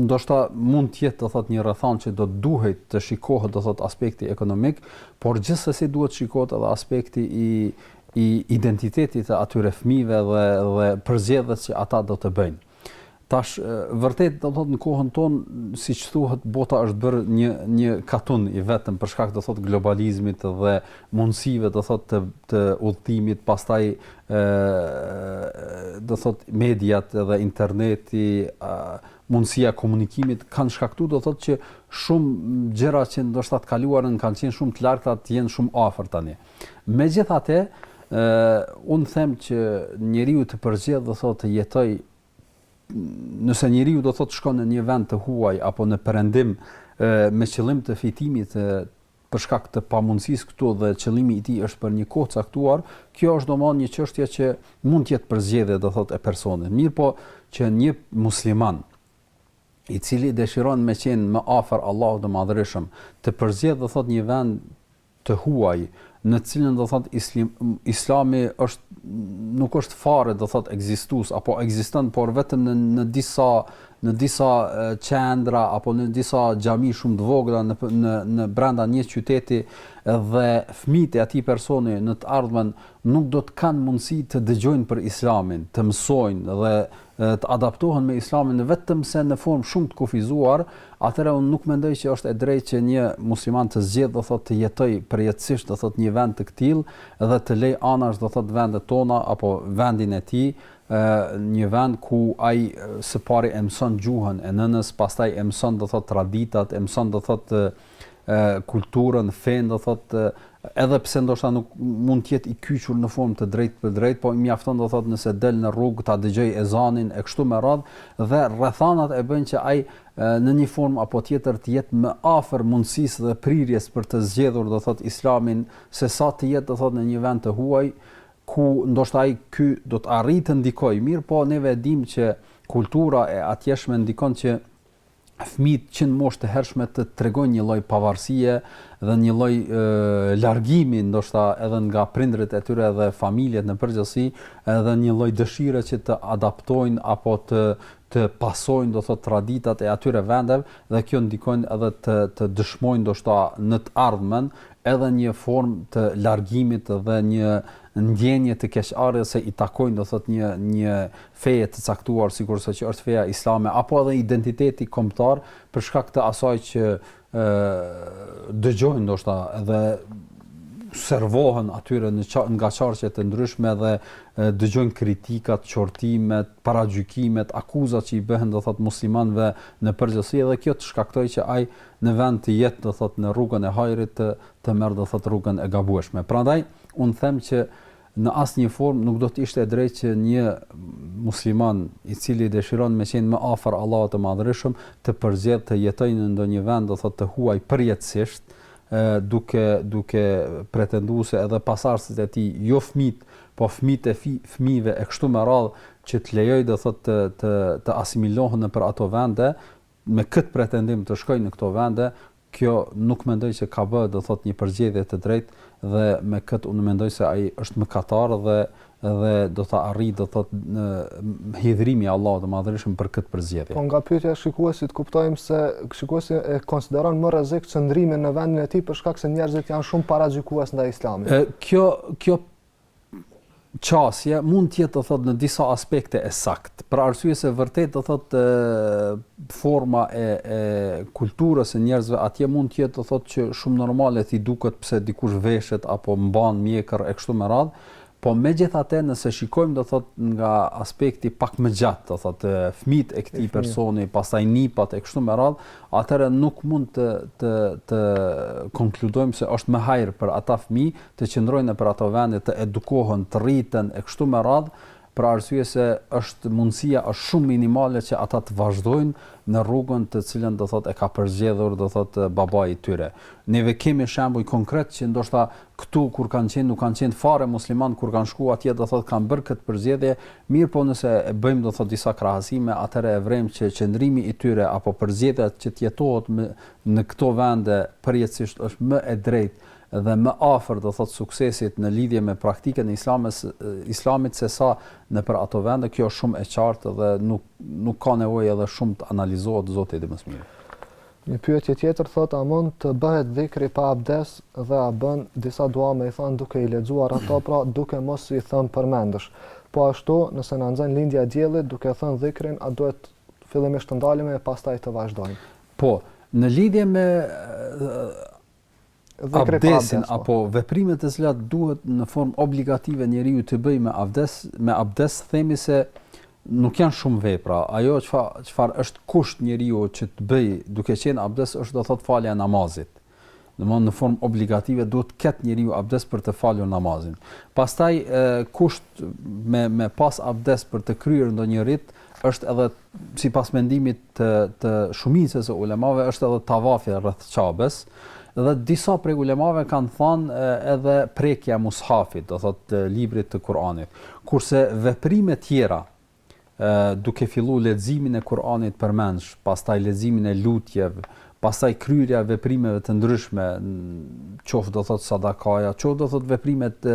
ndoshta mund të jetë do thotë një rrethanë që do të duhej të shikohet do thotë aspekti ekonomik, por gjithsesi duhet të shikohet edhe aspekti i i identitetit të atyre fëmijëve dhe dhe përzgjedhjes që ata do të bëjnë. Tash vërtet do thotë në kohën tonë, siç thuhet, bota është bërë një një katun i vetëm për shkak do thotë globalizmit dhe mundësive do thotë të të udhëtimit, pastaj ë do thotë mediat dhe interneti, a, mundësia e komunikimit kanë shkaktuar do thotë që shumë gjëra që ndoshta të kaluarën kanë qenë shumë të largëta të jenë shumë afër tani. Ë Megjithatë, unë them që njeriu të përzgjedhë do thotë të jetojë nëse njeriu do thotë shkon në një vend të huaj apo në perëndim me qëllim të fitimit të për shkak të pamundësisë këtu dhe qëllimi i tij është për një kohë të caktuar, kjo është domethënë një çështje që mund të jetë përzgjedhje do thotë e personit. Mirëpo që një musliman i cili dëshiron me qenë më afër Allahut të Madhërishëm, të përzgjedhë do thotë një vend të huaj, në të cilin do thotë islim, Islami është nuk është fare do të thotë ekzistues apo ekziston por vetëm në në disa në disa qendra apo në disa xhami shumë të vogla në në në brenda një qyteti dhe fëmijët e atij personi në të ardhmen nuk do të kanë mundësi të dëgjojnë për Islamin, të mësojnë dhe të adaptohen me Islamin vetëm se në formë shumë të kufizuar, atëherë unë nuk mendoj që është e drejtë që një musliman të zgjedhë do thotë të jetojë përjetësisht do thotë një vend të këtillë dhe të lejë anash do thotë vendet tona apo vendin e tij, një vend ku ai së pari e mëson gjuhën e nënës, pastaj e mëson do thotë traditat, e mëson do thotë kulturën, fenë, do thotë, edhe pse ndoshta nuk mund të jetë i kyçur në formë të drejtpërdrejtë, po mjafton do thotë nëse del në rrugë ta dëgjojë ezanin e kështu me radhë dhe rrethanat e bëjnë që ai në një formë apo tjetër të jetë më afër mundësisë dhe prirjes për të zgjedhur do thotë islamin se sa të jetë do thotë në një vend të huaj ku ndoshta ai ky do të arrijë të ndikojë mirëpo neve e dimë që kultura e atjeshme ndikon që fëmijët që në moshë të hershme të tregojnë një lloj pavarësie dhe një lloj largimi ndoshta edhe nga prindërit e tyre dhe familjet në përgjithësi, edhe një lloj dëshire që të adaptojnë apo të të pasojnë do thotë traditat e atyre vendeve dhe kjo ndikojnë edhe të të dëshmojnë ndoshta në të ardhmen edhe një formë të largimit dhe një ndjenje të keqardhjes se i takojnë do thotë një një feje të caktuar sikurse që është feja islame apo edhe identiteti kombëtar për shkak të asaj që ë dëgjojnë ndoshta edhe servohen atyre në qa, nga qarqe të ndryshme dhe dëgjojnë kritikat, qortimet, paragjykimet, akuzat që i bëhen do thot muslimanëve në përgjithësi dhe kjo të shkaktoj që ai në vend të jetë do thot në rrugën e hajrit të, të merr do thot rrugën e gabueshme. Prandaj un them që Në asnjë formë nuk do të ishte e drejtë që një musliman, i cili dëshiron me qenë më afër Allahut të Madhërishëm, të përzgjedhë të jetojë në ndonjë vend, do thotë të huaj përjetësisht, duke duke pretenduar se edhe pasardhësit e tij, jo fëmijët, po fëmijët e fëmijëve e kështu me radhë, që të lejojë do thotë të të të asimilohen nëpër ato vende, me këtë pretendim të shkojë në këto vende, Kjo nuk mendoj se ka bë do thot një përzgjedhje të drejt dhe me kët un mendoj se ai ësht mëkatar dhe dhe do ta arrijë do thot hidhrimi i Allahut të madhërishëm për kët përzgjedhje. Po nga pyetja e shikuesit kuptojmë se shikuesi e konsideron më rrezik qëndrimin në vendin e tij për shkak se njerëzit janë shumë paragjykues ndaj Islamit. Kjo kjo qasje mund të jetë do thot në disa aspekte e saktë, për arsye se vërtet do thot forma e e kulturës së njerëzve atje mund të jetë do thot që shumë normale t'i duket pse dikush veshet apo mban mjekër e kështu me radhë, po megjithatë nëse shikojmë do thot nga aspekti pak më gjatë do thot fëmit e këtij personi, pastaj nipat e kështu me radhë, atëherë nuk mund të të të konkludojmë se është më hajër për ata fëmijë të qëndrojnë nëpër ato vende, të edukohen, të rriten e kështu me radhë, për arsye se është mundësia është shumë minimale që ata të vazhdojnë në rrugën të cilën do thotë e ka përzgjedhur do thotë babai i tyre. Neve kemi shembuj konkret që ndoshta këtu kur kanë qenë nuk kanë qenë fare musliman kur kanë shkuar atje do thotë kanë bërë këtë përzgjedhje, mirëpo nëse e bëjmë do thotë disa krahasime, atëherë e vrejmë që qëndrimi i tyre apo përzgjedhja që të jetohet në këto vende përjetësisht është më e drejtë dhe më afër do thotë suksesit në lidhje me praktikën e islamit islamit se sa nëpër ato vende kjo është shumë e qartë dhe nuk nuk ka nevojë edhe shumë të analizohet Zoti e di më së miri Një pyetje tjetër thotë a mund të bëhet dhikri pa abdes dhe a bën disa dua me i thënë duke i lexuar ato pra duke mos i thënë përmendësh. Po ashtu, nëse na nxën lindja e diellit duke thënë dhikrin, a duhet fillimisht të ndalemi e pastaj të vazhdojmë? Po, në lidhje me abdesin po. apo veprimet të cilat duhet në formë obligative njeriu të bëjë me abdes, me abdes themi se nuk janë shumë vepra. Ajo çfarë çfarë është kusht njeriu që të bëjë duke qenë abdes është do thot falja e namazit. Domethënë në formë obligative duhet të ketë njeriu abdes për të falur namazin. Pastaj kusht me me pas abdes për të kryer ndonjë rit është edhe sipas mendimit të të shumicës së ulemave është edhe tavafi rreth Qabes dhe disa prej ulemave kanë thënë edhe prekja e mushafit, do thotë librit të Kuranit. Kurse veprime tjera duke fillu leximin e Kuranit përmendsh, pastaj leximin e lutjeve, Pastaj kryerja e veprimeve të ndryshme, qoftë do thotë sadakaja, qoftë do thotë veprimet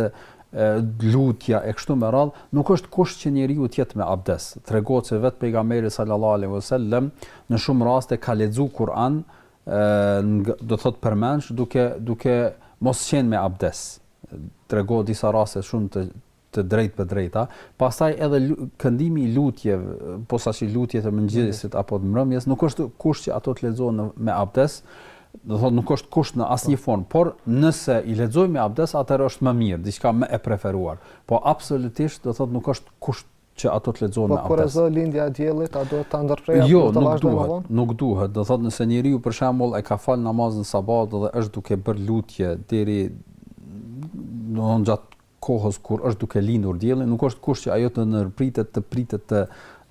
lutja e kështu me radhë, nuk është kusht që njeriu të jetë me abdes. Tregohet se vetë pejgamberi sallallahu alaihi wasallam në shumë raste ka lexuar Kur'an, do të thotë përmendsh duke duke mos qenë me abdes. Tregohet disa raste shumë të të drejtpërdrejta, pastaj edhe këndimi i lutjeve, posaçi lutjet e mëngjesit apo të mbrëmjes, nuk është kusht që ato të lexohen në, me abdes, do thotë nuk është kusht në asnjë po. formë, por nëse i lexoj me abdes, atëherë është më mirë, diçka më e preferuar. Po absolutisht do thotë nuk është kusht që ato të lexohen po, me abdes. Po kur është lindja e diellit, a duhet ta ndërprejë ajo, apo ta vazhdojë më vonë? Jo, nuk duhet. Do thotë nëse njeriu për shembull e ka fal namazin sabat dhe është duke bër lutje deri do thotë gjatë kohës kur është duke lindur dielli, nuk është kusht që ajo të ndërpritet, të pritet të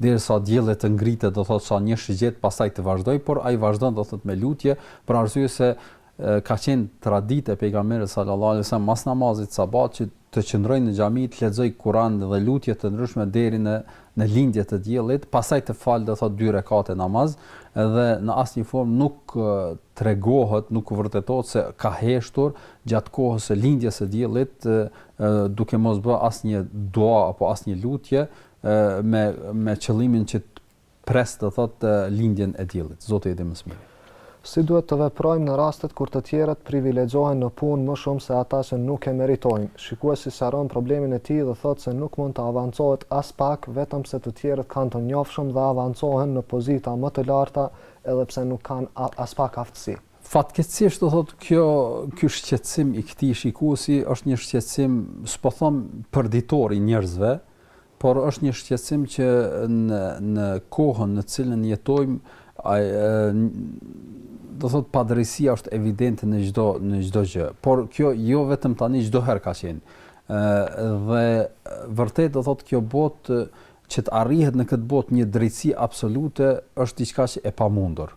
derisa dielli të ngritet, do thotë sa një shigjetë, pastaj të vazhdojë, por ai vazhdon do thotë me lutje, për arsye se ka qenë traditë e pejgamberit sallallahu alajhi wasallam mas namazit sabat që të qëndrojë në xhami të lexojë Kur'an dhe lutje të ndryshme deri në në lindje të diellit, pastaj të falë do thotë dy rekate namaz, dhe në asnjë formë nuk tregohet, nuk vërtetohet se ka heshtur gjatë kohës së lindjes së diellit duke mos bë asnjë dua apo asnjë lutje me me qëllimin që të pres do thotë lindjen e diellit. Zoti e di më së miri. Si duhet të veprojmë në rastet kur të tjerët privilegjohen në punë më shumë se ata që nuk e meritojnë? Shikuesi sqaron problemin e tij dhe thotë se nuk mund të avancohet aspak vetëm pse të tjerët kanë të njohshëm dhe avancohen në pozita më të larta edhe pse nuk kanë aspak aftësi. Fatkeqësisht, do thotë, kjo ky shqetësim i këtij shikuesi është një shqetësim, s'po them përditor i njerëzve, por është një shqetësim që në në kohën në të cilën jetojmë ai do thot padrejtësia është evidente në çdo në çdo gjë, por kjo jo vetëm tani çdo herë ka qenë. ë dhe vërtet do thot kjo botë që të arrihet në këtë botë një drejtësi absolute është diçka që e pamundur.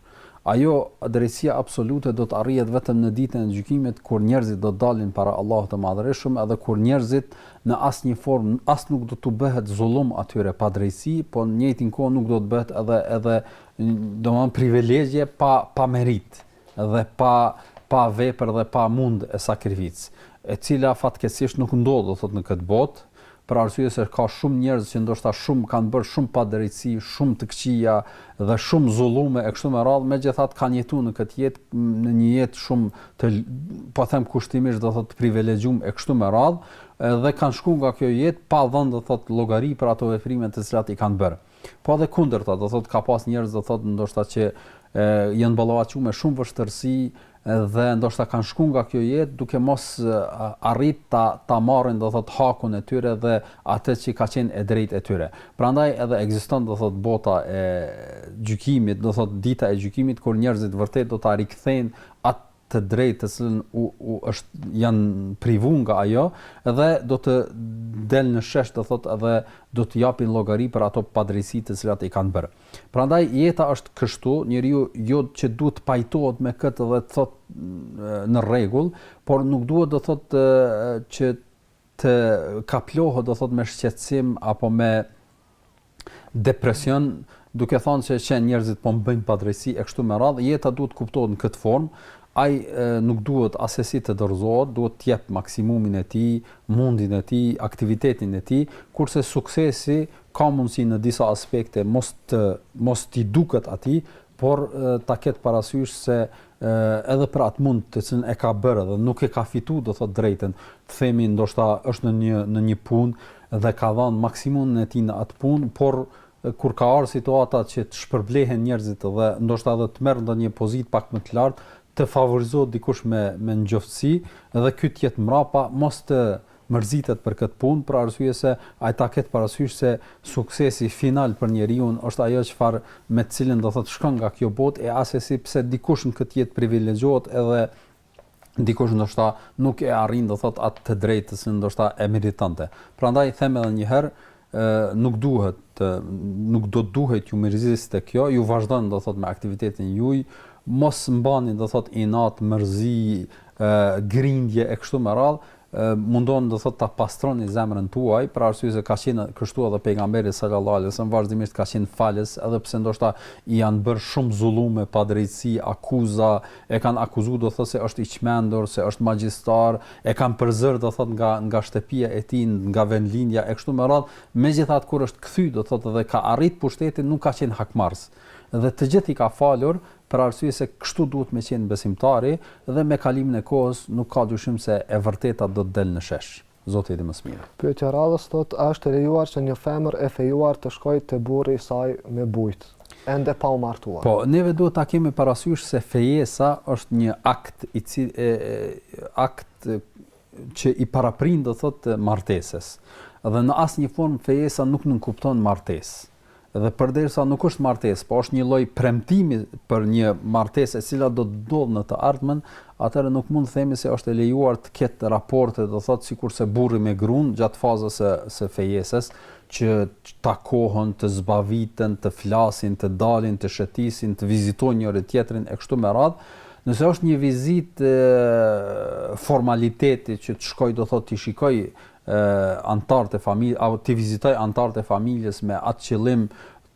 Ajo, drejtësia absolute, do të arrihet vetëm në Ditën e Gjykimit, kur njerëzit do të dalin para Allahut të Madhërishëm edhe kur njerëzit në asnjë formë as nuk do t'u bëhet zullum atyre, padrejtësi, po në njëjtin kohë nuk do të bëhet edhe edhe domethënë privilegje pa pa meritë dhe pa pa vepër dhe pa mund e sakrificë, e cila fatkeqësisht nuk ndodh, do thotë në këtë botë. për arsye se ka shumë njerëz që ndoshta shumë kanë bërë shumë padrejtësi, shumë të këqija dhe shumë zullume e kështu me radhë, megjithatë kanë jetu në këtë jetë, në një jetë shumë të po them kushtimisht do thotë të privilegjum e kështu me radhë, edhe kanë shku nga kjo jetë pa dhënë do thotë llogari për ato veprime të cilat i kanë bërë. Po edhe kundërta, do thotë ka pas njerëz do thotë ndoshta që janë ballafaqu me shumë vështirësi dhe ndoshta kanë shku nga kjo jetë duke mos arrit ta ta marrin do thot hakun e tyre dhe atë që ka qenë e drejtë e tyre. Prandaj edhe ekziston do thot bota e gjykimit, do thot dita e gjykimit kur njerëzit vërtet do ta rikthejnë atë të drejtë të cilën u u është janë privu nga ajo dhe do të del në shesh do thotë edhe do të japin llogari për ato padrejtësi të cilat i kanë bërë. Prandaj jeta është kështu, njeriu jo që duhet të pajtohet me këtë dhe të thotë në rregull, por nuk duhet do thotë që të kaplohet do thotë me shqetësim apo me depresion, duke thanë se qe njerëzit po m'bëjnë padrejtësi e kështu me radhë, jeta duhet të kuptohet në këtë formë, ai nuk duhet asesi të dorëzohet, duhet të jep maksimumin e tij, mundin e tij, aktivitetin e tij, kurse suksesi ka mundësi në disa aspekte mos të mos t'i duket atij, por ta ketë parasysh se edhe për atë mund të cilën e ka bërë dhe nuk e ka fitu do thot drejtën, të themi ndoshta është në një, në një punë dhe ka dhanë maksimumin e tij në atë punë, por kur ka ardh situata që të shpërblehen njerëzit dhe ndoshta edhe të merr ndonjë pozitë pak më të lartë, të favorizohet dikush me, me njoftësi dhe ky të jetë mrapa, mos të mërzitet për këtë punë për arsye se ai ta ketë parasysh se suksesi final për njeriun është ajo çfarë me të cilën do thotë shkon nga kjo botë e asesi pse dikush në këtë jetë privilegjohet edhe dikush ndoshta nuk e arrin do thotë atë të drejtë të cilën ndoshta e meritonte. Prandaj them edhe një herë nuk duhet nuk do duhej t'ju mërziste kjo ju vazhdoni do thot me aktivitetin juaj mos mbani do thot inat mërzi grindje e kështu me radh mundonu do thot ta pastroni zemrën tuaj për arsye se ka qenë kështu edhe pejgamberi sallallahu alajhi wasallam vazhdimisht ka qenë falës edhe pse ndoshta i janë bërë shumë zullume padrejtësi akuza e kanë akuzu do thotë se është i çmendur se është magjistar e kanë përzërë do thotë nga nga shtëpia e tij nga vendlindja e kështu me radhë megjithatë kur është kthy do thotë dhe ka arrit pushtetin nuk ka qenë hakmarrës dhe të gjithë i ka falur për arsye se kështu duhet me qenë besimtari dhe me kalimin e kohës nuk ka dyshim se e vërteta do të del në shesh. Zoti e di më së miri. Pyetja e radhës thotë a është e lejuar që një femër e fejuar të shkojë te burri i saj me bujt, ende pa u martuar? Po, neve duhet ta kemi parasysh se fejesa është një akt i cili akt që i paraprin do thotë martesës. Dhe në asnjë formë fejesa nuk nënkupton martesë. dhe përderisa nuk është martesë, po është një lloj premtimi për një martesë e cila do të ndodhë në të ardhmen, atëherë nuk mund të themi se është e lejuar të ketë raporte, do thotë sikurse burri me gruan gjatë fazës së së fejesës, që të takohen, të zbaviten, të flasin, të dalin, të shëtisin, të vizitojnë njëri tjetrin e kështu me radhë. Nëse është një vizitë formaliteti që të shkojë do thotë t'i shikojë anëtarët e familjes apo t'i vizitojë anëtarët e familjes me atë qëllim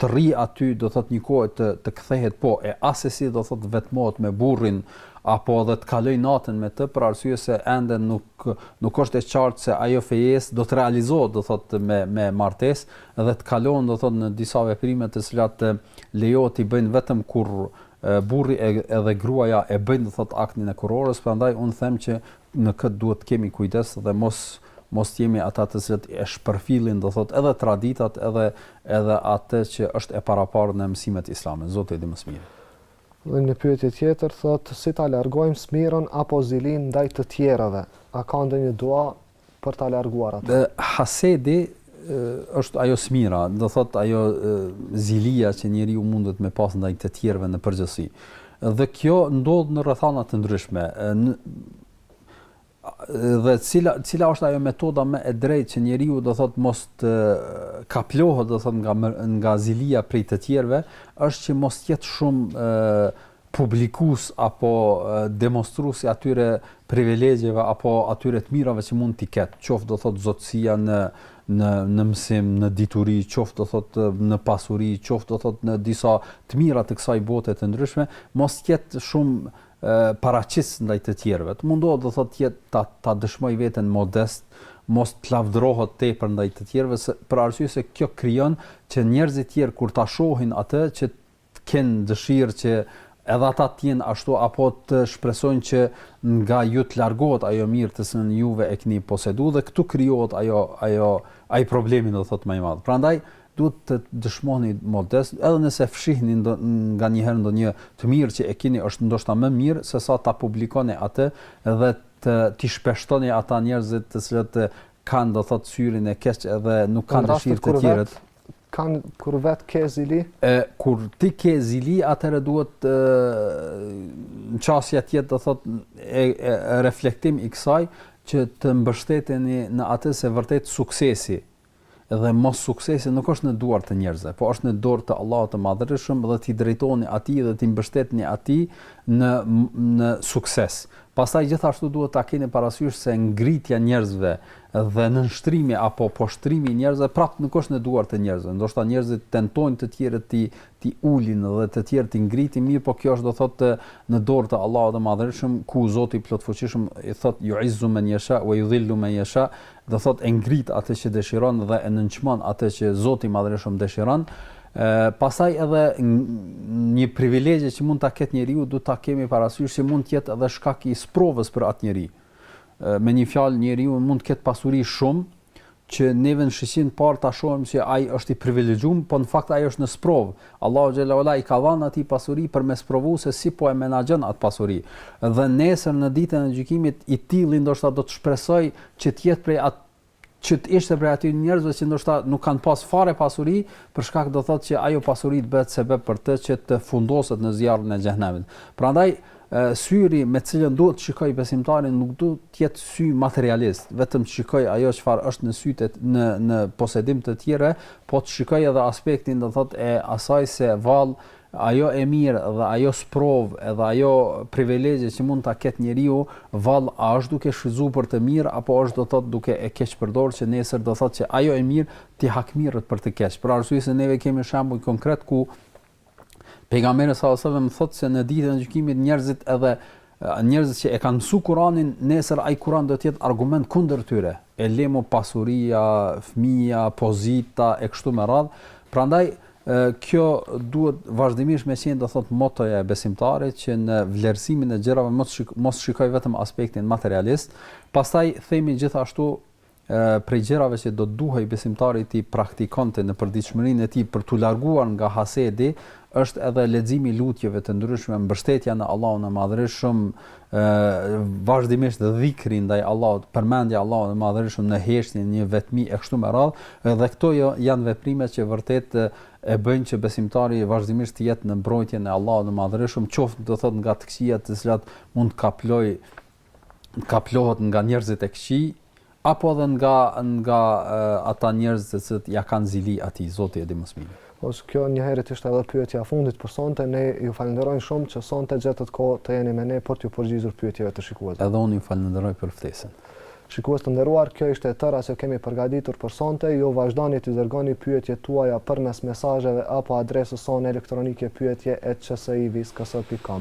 të rri aty do thot një kohë të të kthehet po e assesi do thot vetmohet me burrin apo edhe të kalojë natën me të për arsye se ende nuk nuk është e qartë se ajo fejesë do të realizohet do thot me me martesë dhe të kalon do thot në disa veprime të cilat lejohet t'i bëjnë vetëm kur burri edhe gruaja e bëjnë do thot aktin e kurorës prandaj un them që në këtë duhet të kemi kujdes dhe mos mos të jemi ata të cilët e shpërfillin, do thotë, edhe traditat, edhe edhe atë që është e paraparë në mësimet islame. Zoti e di më së miri. Dhe një pyetje tjetër thotë si ta largojmë smirën apo zilinë ndaj të tjerëve? A ka ndonjë dua për ta larguar atë. Hasedi është ajo smira, do thotë ajo zilia që njeriu mundet me pas ndaj të tjerëve në përgjithësi. Dhe kjo ndodh në rrethana të ndryshme. Në, dhe cila cila është ajo metoda më e drejtë që njeriu do thotë mos të kaplohet do thotë nga nga zilia prej të tjerëve, është që mos të jetë shumë publikus apo demonstrues i atyre privilegjeve apo atyre të mirave që mund t'i ketë, qoftë do thotë zotësia në në në mësim, në dituri, qoftë do thotë në pasuri, qoftë do thotë në disa të mira të kësaj bote të ndryshme, mos të jetë shumë paraqitës ndaj të tjerëve. Të mundohet do thotë jetë ta ta dëshmojë veten modest, mos të lavdërohet tepër ndaj të tjerëve se për arsye se kjo krijon që njerëzit e tjerë kur ta shohin atë që të kenë dëshirë që edhe ata të jenë ashtu apo të shpresojnë që nga ju të largohet ajo mirë të cilën juve e keni posedu dhe këtu krijohet ajo ajo ai problemi do të thotë më i madh. Prandaj duhet të dëshmoni modest, edhe nëse fshihni ndo, nga një herë ndonjë të mirë që e keni është ndoshta më mirë se sa ta publikoni atë dhe të ti shpeshtoni ata njerëzit të cilët kanë do thotë syrin e keq edhe nuk kanë dëshirë të tjerët Kanë kur vetë ke zili? E kur ti ke zili, atëherë duhet qasja të jetë do thotë e, e reflektim i kësaj që të mbështeteni në atë se vërtet suksesi dhe mossuksesi nuk është në duar të njerëzve, po është në dorë të Allahut të Madhërishëm dhe t'i drejtoheni atij dhe t'i mbështeteni atij në në sukses. Pastaj gjithashtu duhet ta keni parasysh se ngritja e njerëzve, Dhe nënshtrimi apo poshtrimi i njerëzve prapë nuk është në duart e njerëzve. Ndoshta njerëzit tentojnë të tjerët t'i t'i ulin dhe të tjerët t'i ngritin, mirëpo kjo është do thotë në dorë të Allahut të Madhërishëm, ku Zoti i Plotfuqishëm i thotë yu'izzu men yasha wa yudhillu men yasha, do thotë e ngrit atë që dëshiron dhe e nënçmon atë që Zoti i Madhërishëm dëshiron. Pastaj edhe një privilegj që mund ta ketë njeriu duhet ta kemi parasysh se mund të jetë edhe shkak i sprovës për atë njeri. Me një fjalë, njeriu mund të ketë pasuri shumë, që neve në shikim parë ta shohim që ai është i privilegjuar, por në fakt ai është në sprovë. Allahu xhelle ue ala i ka dhanë atij pasuri për me sprovu se si po e menaxhon atë pasuri. Dhe nesër në ditën e gjykimit i tilli ndoshta do të shpresojë që të jetë prej atë që të ishte prej atyre njerëzve që ndoshta nuk kanë pas fare pasuri, për shkak do thotë që ajo pasuri të bëhet sebeb për të që të fundoset në zjarrin e xhehenemit. Prandaj syri me të cilën duhet të shikojë besimtari nuk duhet të jetë sy materialist, vetëm të shikojë ajo çfarë është në sytë në në posedim të tjerëve, po të shikojë edhe aspektin do thotë e asaj se vallë Ajo e mirë dhe ajo sprovë edhe ajo privilegje që mund ta ketë njeriu, vallë a është duke shfrytëzu për të mirë apo është do thotë duke e keqpërdorë që nesër do thotë që ajo e mirë t'i hakmerret për të keq. Për arsye se neve kemi shembuj konkretë ku Pejgamberi sallallahu alejhi ve sellem thotë se në ditën e gjykimit njerëzit edhe Njerëzit që e kanë mësu Kuranin, nesër ai Kuran do të jetë argument kundër tyre. E lemo pasuria, fëmija, pozita e kështu me radhë. Prandaj kjo duhet vazhdimisht me qenë do thotë motoja e besimtarit që në vlerësimin e gjërave mos shikojë vetëm aspektin materialist, pastaj themi gjithashtu prej gjërave që do duhej besimtari t'i praktikonte në përditshmërinë e tij për t'u larguar nga hasedi, është edhe leximi i lutjeve të ndryshme, mbështetja në Allahun e Madhërishëm, vazhdimisht dhikri ndaj Allahut, përmendja e Allahut të Madhërishëm në heshtje në vetmi e kështu me radhë, edhe këto jo, janë veprime që vërtet e bëjnë që besimtari vazhdimisht të jetë në mbrojtjen e Allahut të Madhërishëm, qoftë do thotë nga të këqijat të cilat mund të kaplojë kaplohet nga njerëzit e këqij apo edhe nga nga ata njerëz të cilët ia kanë zili atij Zoti e di më së miri. Hoxhë kjo njëherit ishte edhe pyetja e fundit për sonte, ne ju falenderojmë shumë që sonte gjetët kohë të jeni me ne për t'iu përgjigjur pyetjeve të shikuesve. Edhe unë ju falenderoj për ftesën. Shikues të nderuar, kjo ishte e tëra që kemi përgatitur për sonte, ju vazhdoni t'i dërgoni pyetjet tuaja përmes mesazheve apo adresës sonë elektronike pyetje@csivis.com.